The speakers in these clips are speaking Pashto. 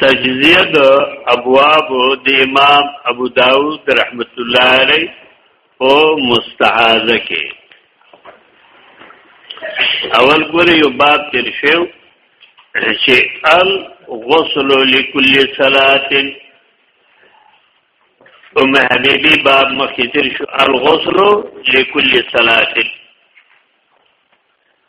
تجزیه د ابواب د امام ابو داود رحمت الله علی او مستعاذه کې اول ګوره یو باب تیر شو چې ال غسل لكل صلاه ام حبیبی باب مخکې تیر شو ال غسل لكل صلاه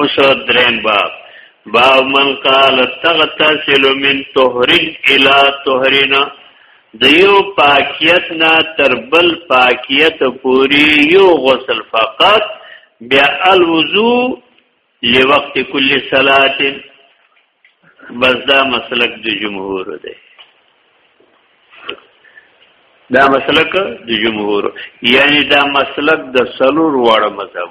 اوس دریم باب باب من قال تغتسل من طهرن الى طهرن د یو پاکیت نه تر بل پاکیت پوری یو غسل فقط بیا الوضو لوقت کل صلات بس دا مسلک د جمهور دی دا مسلک د جمهور یعنی دا مسلک د سلور وړ مذهب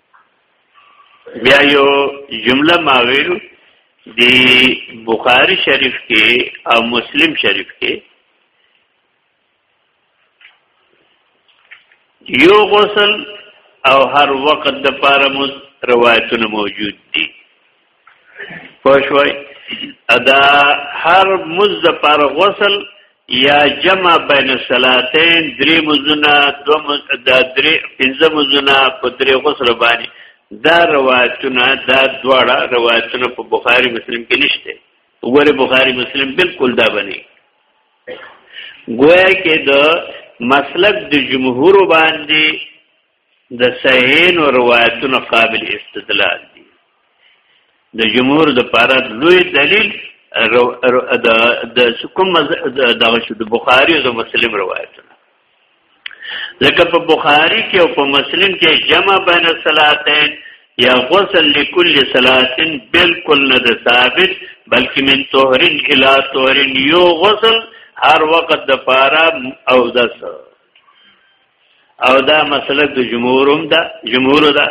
بیا یو جمله ما ویلو دی بخاری شریف کې او مسلم شریف کې یو غسل او هر وخت د پاره روایتونه موجود دي پښوی ادا هر مز پر غسل یا جمع بین الصلاتین درې مزونه دو مز د درې پنځه مزونه په درې غسل باندې دا روایتونه دا دواړه روایتونه په بخاری مسلم کې نشته وګوره بخاری مسلم بالکل دا بني گویا کې د مسلک د جمهور باندې د صحیحین او روایتونو قابل استدلال دي د جمهور د پاره لوی دلیل د کوم دغه شو د بخاری او د مسلم روایتونه لکه په بخاری کې او په مسلم کې جمع بین الصلاتین یا غسل لكل صلاه بالکل نه ثابت بلکې من طهرن الى طهرن یو غسل هر وخت د پاره او دسه او دا مسلک د جمهوروم ده جمهور ده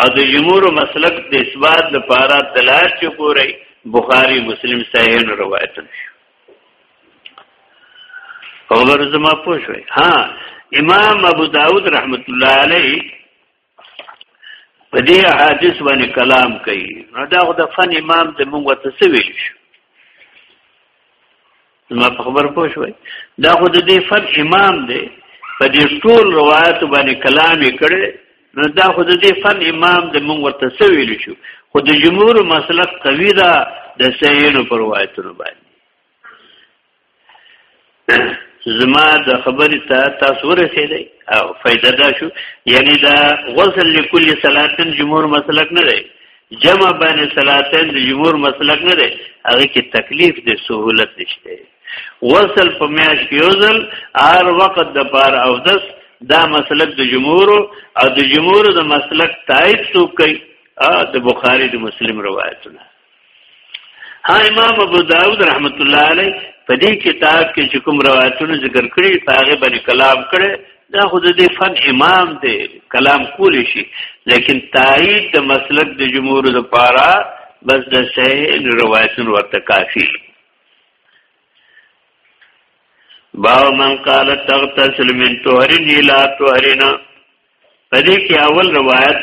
او د جمهور مسلک د اثبات لپاره دلایل چې ګوري بخاری مسلم صحیح روایت شو خبر زما پوښوي ها امام ابو داود رحمت الله علیه په دې حدیث باندې کلام کوي نو دا خو د فن امام د موږ ته څه ویل شو ما په خبر پوه شوي دا خو د دې فن امام دی په دې ټول روایت باندې کلام یې کړی نو دا خو د دې فن امام د موږ ورته څه ویل شو خو د جمهور مسلک قوی ده د سیینو پر روایتونو باندې زما د خبرې ته تاسو ورسېدئ او فائدہ دا شو یعنی دا غسل لكل صلاتن جمهور مسلک نه دی جمع بین صلاتین د جمهور مسلک نه دی هغه کې تکلیف دی سهولت نشته غسل په میاش کې یوزل هر وخت د پار او دس دا مسلک د جمهور او د جمهور د مسلک تایید څوک کوي د بخاری د مسلم روایتونه ها امام ابو داود رحمت الله علی په دې کتاب کې چې کوم روایتونه ذکر کړي هغه باندې کلام کړي دا خو د دې فن امام دی کلام کول شي لیکن تایید د مسلک د جمهور د پاره بس د صحیح روایتونه ورته کافي باو من قال تغتسل من طهرین الى طهرین پدې کې اول روایت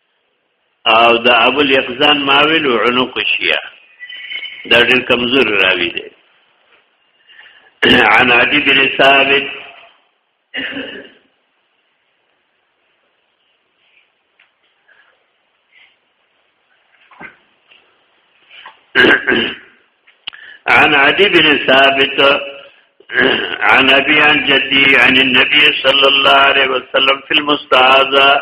او د ابو الیقزان ماویل عنق شیا دا ډیر کمزور راوی دی عن عدی بن ثابت عن عدي بن ثابت عن ابي عن جدي عن النبي صلى الله عليه وسلم في المستعاذه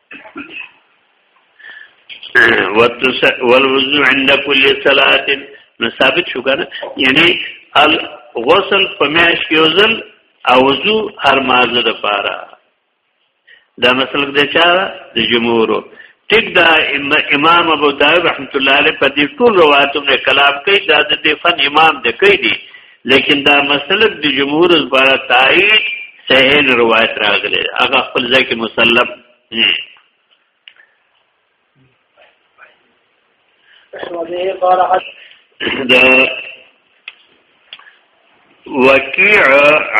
والوضو عند كل صلاه نو ثابت شو کنه یعنی الغسل په میاش کې وزل او وضو هر مازه د پاره دا مسلک د چا د جمهورو ټیک دا امام ابو داود رحمت الله علیه په دې ټول روایتونو کلام کوي دا د فن امام د کوي دي لیکن دا مسلک د جمهور لپاره تایید صحیح روایت راغلی هغه خپل ځای کې مسلم دا وكيع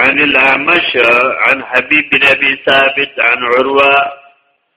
عن الأعمش عن حبيب بن أبي ثابت عن عروة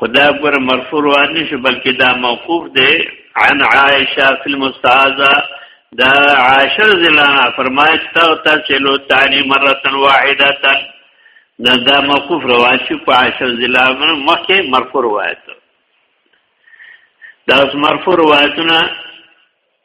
خدا ګور مرفوع روان نشو بلکې دا موقوف دی عن عائشه فی المستعاذه دا عاشر زلانه فرمایت تا تا چلو تانی مرتا واحده تا دا, دا موقوف روان شو په عاشر زلانه مخکې مرفوع روایت دا اوس مرفوع روایتونه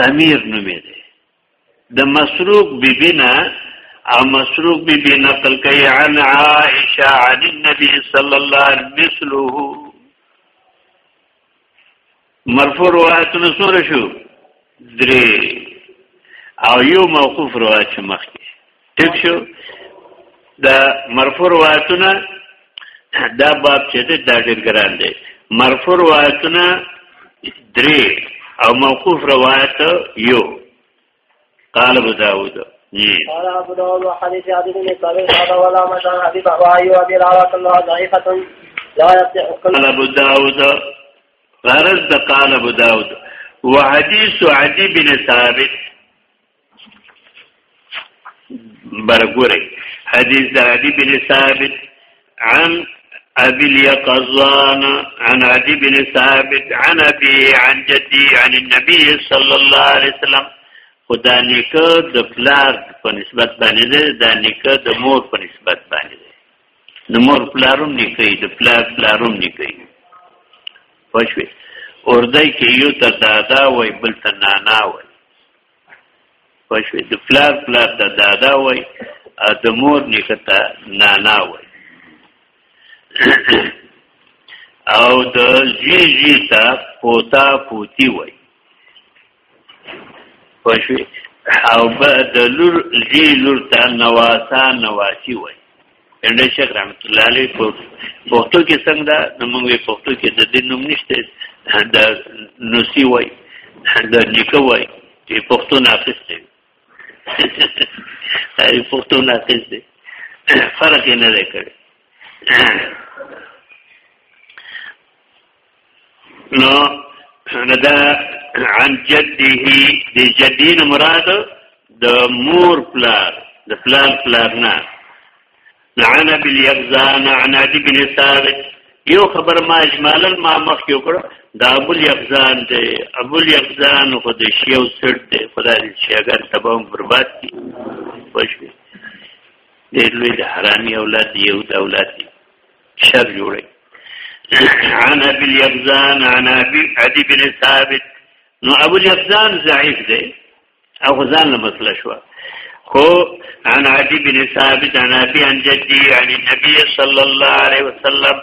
قمیر نومې دی د مسروق بیبینا او مسروق بیبی نقل کوي عن عائشه عن النبي صلى الله عليه مثله مرفوع روایتونه سره شو درې او یو موقوف روایت مخکې ټیک شو دا مرفوع روایتونه دا باب چې دی دا ډېر ګران دی مرفوع روایتونه درې او موقوف روایت یو قال ابو داود قال ابو داود وحديث عدد بن صابر هذا ولا مشان حديث ابو ايوب ابي العلاء الله ضعيفه لا يصح قال ابو داود غرض قال ابو داود وحديث عدي بن ثابت برګوري حدیث د علی بن ثابت عن ابي اليقظان عن عدي بن ثابت عن ابي عن جدي عن النبي صلى الله عليه وسلم خدا نیکه د پلار په نسبت باندې ده د نیکه د مور په نسبت باندې ده د مور پلاروم نیکه د پلار پلاروم نیکه پښوی اورځي کې یو ته دادا وای بل ته نانا وای پښوی د پلار پلار ته دادا وای د مور نیکه ته نانا وای او د زوی زوی ته پوتا پوتی وای پښوی او به د لور زوی لور ته نواسا نواسی وای انډي شیخ رحمت الله علیه په پښتو کې څنګه دا موږ په پښتو کې د دې نوم نشته د نوسی وای د نیکو وای چې پښتو ناقص دی هاي پښتو ناقص دی فرق نه لري نو نو دا عن جده د جدین مراد د مور پلار د پلار پلار نه عن ابي اليقظان عن ابي بن ثابت یو خبر ما اجمالا ما مخ یو کړ دا ابو الیقزان دی ابو الیقزان خو د شیو سټ دی خدای دې چې اگر تباهم برباد کی خوش وي ډېر لوی د حرامي اولاد دی یو د اولاد دی شر جوړي عن ابي اليغزان عن ابي ادي بن ثابت نو ابو جفزان ضعیف دی او ځان له مسله شو خو عن عدي بن ثابت عن ابي عن جدي عن النبي صلى الله عليه وسلم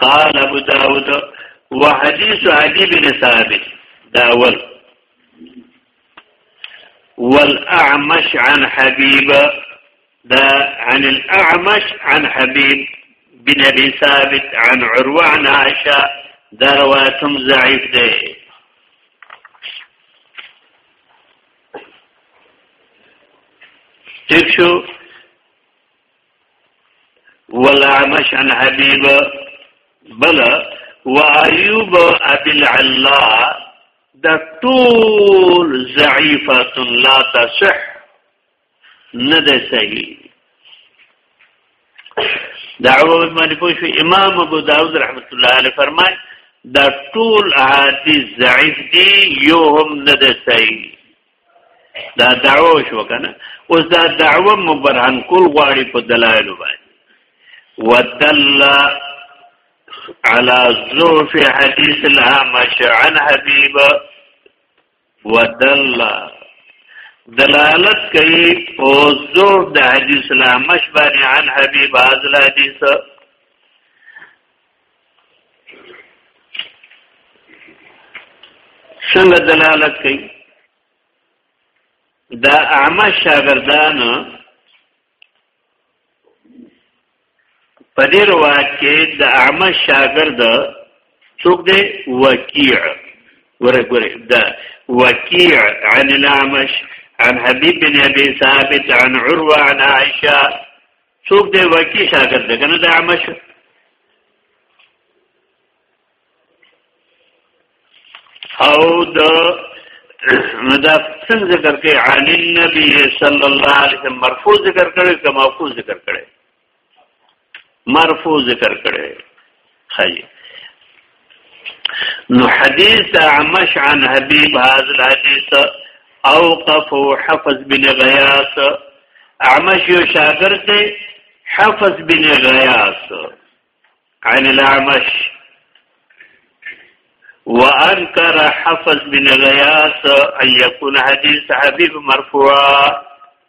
قال ابو داود وحديث عدي بن ثابت داول والاعمش عن حبيب دا عن الاعمش عن حبيب بن ابي ثابت عن عروه عن عائشه دا رواتم ضعيف ده تیر شو والعمش عن حبیب بلا و ایوب ابی العلا دا طول ضعیفات لا تصح نه ده صحیح دا عوض باندې پوه شو امام ابو داود رحمت الله علیه فرمای دا ټول احادیث ضعیف دي یو هم نه ده صحیح دا دعوه شو کنه اوس دا دعوه مبرهن کول غواړي په دلایل باندې ودل على ظروف حديث الأعمش عن حبيب ودل دلالت کوي او زور د حدیث لا مشبر عن حبیب از الحدیث څنګه دلالت کوي دا اعمش شاګردان په دې روایت کې د اعمه شاګرد څوک دی وکیع ورګورې دا وکیع عن الاعمش عن حبیب بن ابي ثابت عن عروه عن عائشه څوک دی وکیع شاګرد کنه د اعمش او د مدا څنګه ذکر کوي علی النبی صلی الله علیه وسلم مرفوع ذکر کړي که موقوف ذکر کړي مرفوع ذکر کړي خی نو حدیث عمش عن حبیب هذا الحديث اوقفه حفظ بن غیاث عمش یو شاګرد دی حفظ بن غیاث عن العمش وانكر حفظ بن غياث ان يكون حديث حبيب مرفوع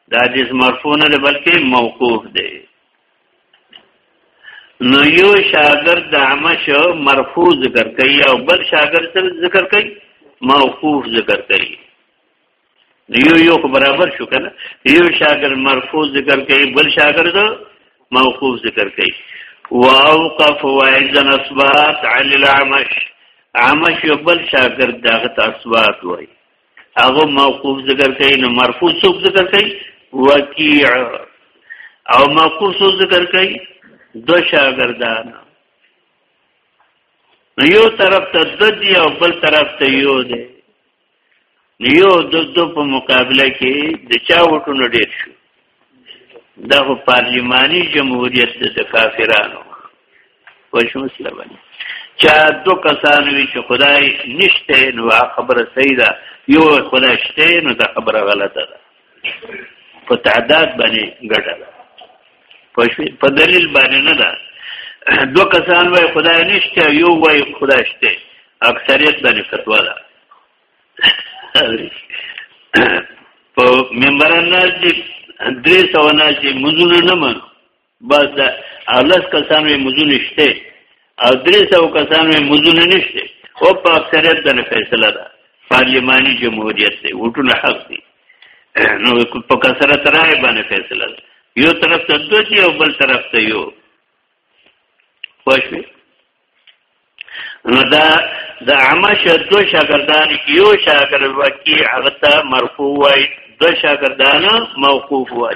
دا حدیث مرفوع نه بلکې موقوف دی نو یو شاګرد د عمش مرفوع ذکر کوي او بل شاګرد ذکر کوي موقوف ذکر کوي یو یو خو برابر شو کنه یو شاګر مرفوع ذکر کوي بل شاګر ته موقوف ذکر کوي واوقف واذا اثبات علی العمش عمش یو بل شاګر دغه اثبات وای هغه موقوف ذکر کوي نو مرفوع څوک ذکر کوي وکیع او موقوف څوک ذکر کوي دو شاګردان یو طرف ته د دی او بل طرف ته یو دی یو د دو په مقابله کې د چا وټونه ډیر شو دا خو پارلیمانی جمهوریت د کافرانو وښه مسله باندې چا دو کسان وی چې خدای نشته نو خبره صحیح ده یو خدای شته نو دا خبره غلطه ده په تعداد باندې ګټه ده په دلیل باندې نه ده دو کسان وای خدای نشته یو وای خدای شته اکثریت باندې فتوا ده په منبران ناز دي درې سو ناز دي مزونه نه منو بس دا اولس کسان وی مزونه شته او درې سو کسان وی مزونه نشته او په اکثریت د فیصله ده پارلیماني جمهوریت دی وټونه حق دی نو په کثرت راي باندې فیصله ده یو طرف ته دوی دی او بل طرف ته یو خوښوي نو دا د عامه شدو شاګردان یو شاګرد وکی هغه ته مرفوع وای دو شاګردان موقوف وای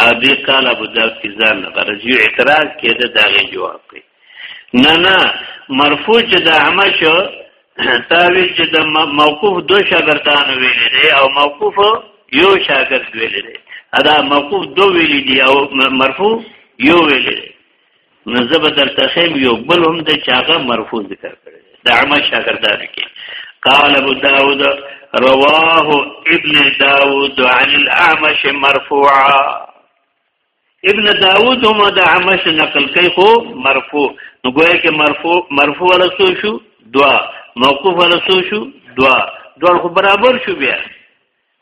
او دی قال ابو داود کی ځان نه غرض یو اعتراض کېده دا غي جواب کوي نه نه مرفوع چې د اعمه شو تاویل چې د موقوف دو شاګردان ویل دي او موقوف یو شاګرد ویل دي ادا موقوف دو ویل دي او مرفوع یو ویل دي نو زه به درته خیم یو بل هم د چاغه مرفوع ذکر کړی د عمه شاګردان کې قال ابو داود رواه ابن داود عن الاعمش مرفوعا ابن داود هم د عمش نقل کوي خو مرفوع نو ګویا کې مرفوع مرفوع رسول شو دوا موقوف رسول شو دوا دوا خو برابر شو بیا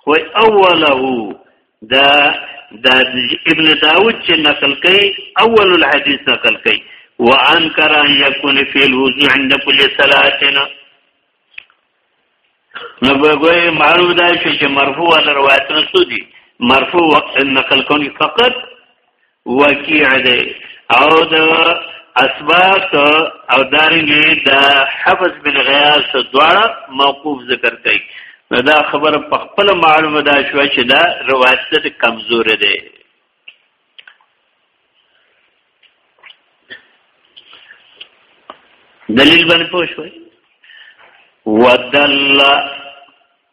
خو اوله دا د ابن داود چې نقل کوي اول الحديث نقل کوي وانکر ان يكون في الوضوء عند كل صلاتنا نو بګوي معلوم دا شي چې مرفوع له روایتونو سودي مرفوع وقت نقل کوي فقط وکیع دی او د اسبات او دارنګي د حفظ بن غیاث دواړه موقوف ذکر کړي نو دا خبر په خپل معلومه دا شو چې دا روایت ته کمزور دی دلیل باندې پوه شوي ودل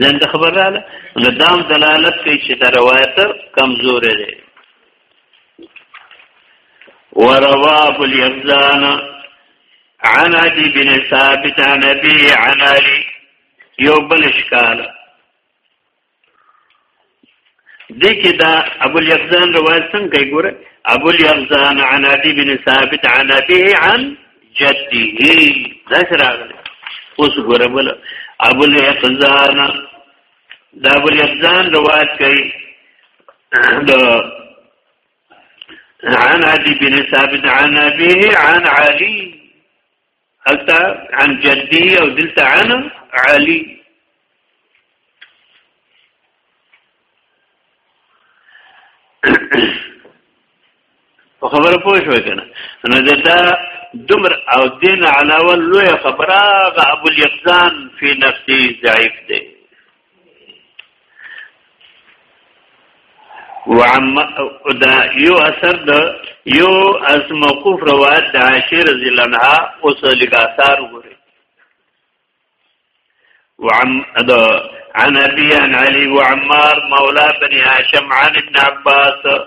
ځان د خبر رااله نو دام دلالت کوي چې دا روایت کمزور دی وروا ابو اليزان عن ابي بن ثابت عن ابي عن علي يوبل اشكال دې کې دا ابو الیقزان روایت څنګه کوي ګوره ابو الیقزان عن ابي بن ثابت عن ابيه عن جده دا راغلی اوس ګوره بل ابو الیقزان دا ابو الیقزان روایت کوي دا عن ابي بن ثابت عن ابيه عن علي هلتا عن جدی او دلتا عن علی په خبره پوه شوې کنه نو دا دمر او دین علاوه لوی خبره غ ابو الیقزان فی نفسی ضعیف دی وعم دا یو اثر د یو از موقوف روایت د عائشه رضی الله عنها او صلیق اثر غوري وعم دا عن ابي عن علي وعمار مولى بني هاشم عن ابن عباس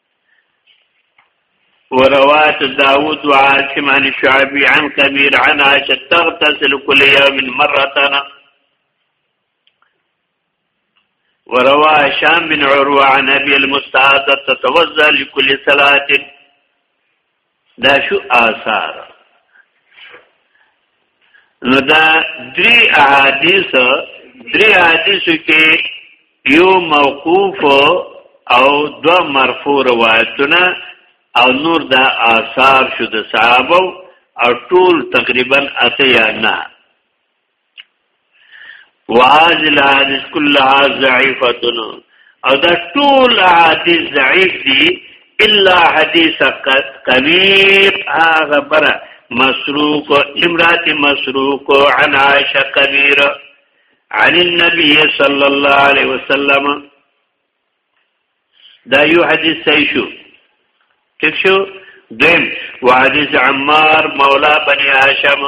وروات داود وعاصم عن الشعبي عن كبير عن عائشة تغتسل كل يوم مرتنا وروى هشام بن عروة عن أبي المستعاذة تتوزع لكل صلاة دا شو آثار نو دا درې احادیث درې احادیث کې یو موقوف او دو مرفوع روایتونه او نور دا آثار شو د صحابه او ټول تقریبا اته یا نه وهذه الحادث كلها ضعيفه او دا ټول حدیث ضعیف دي الا حدیث قویب هغه بره مسروق امرات مسروق عن عائشه قبیر عن النبي صلى الله عليه وسلم دا یو حدیث صحیح شو ٹھیک شو دیم وحدیث عمار مولا بنی هاشم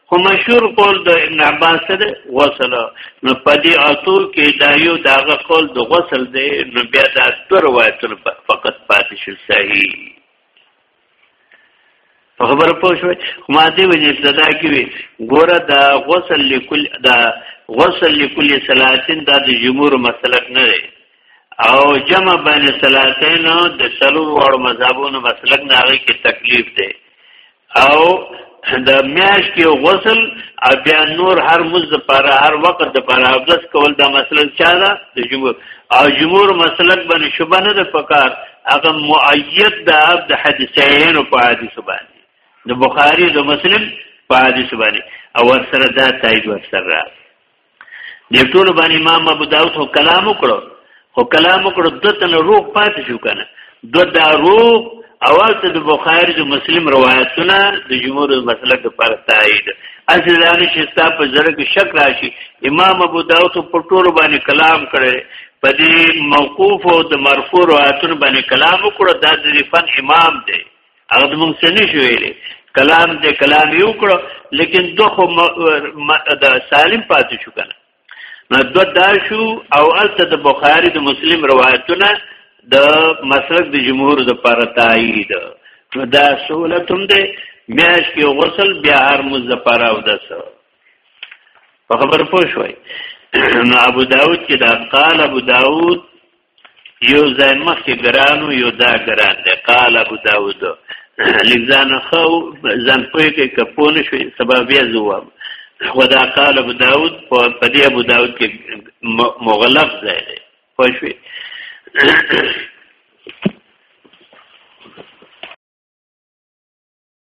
خو مشهور قول د ابن عباس سره غسل نو پدې اتو کې دا یو داغه قول د غسل دی نو بیا دا تر روایتونه فقط پاتې شو صحیح په خبره پوه شوي ما دې وجه ابتدا کې وي ګوره دا غسل لکل دا غسل لکل صلاتین دا د جمهور مسلک نه دی او جمع بین صلاتین د سلور وړ مذهبونو مسلک نه هغه کې تکلیف دی او د میاش کې غسل او بیا نور هر مز د پاره هر وخت د پاره ابدس کول دا مسله چا ده د جمهور او جمهور مسلک باندې شوبه نه د پکار هغه مؤید د اب د حدیثین په حدیث باندې د بخاری د مسلم په حدیث باندې او سره دا تایید ورسره دې ټول باندې امام ابو داود خو کلام وکړو خو کلام وکړو دته نه روغ پاتې شو کنه دو دا روغ اول ته د بخاری د مسلم روایتونه د جمهور مسلک لپاره تایید اسی ځانې چې ستا په زړه کې شک راشي امام ابو داود په ټولو باندې کلام کړي په دې موقوف او د مرفوع روایتونو باندې کلام وکړو دا د فن امام دی هغه د مونږ څه نشو ویلي کلام دې کلام یو کړو لیکن دو خو د سالم پاتې شو کنه نو دو دا شو او الته د بخاری د مسلم روایتونه د مسلک د جمهور د پر تایید نو دا سہولت هم ده میاش کې غسل بیا هر مز د پر او د سو په خبر پوه شوي نو ابو داود کې دا قال ابو داود یو ځای مخکې ګرانو یو دا ګران دی قال ابو داود لګزان خو ځان پوهې کې کپون شوې سبب بیا زوام خو دا قال ابو داود په دې ابو داود کې مغلق ځای دی پوه شوې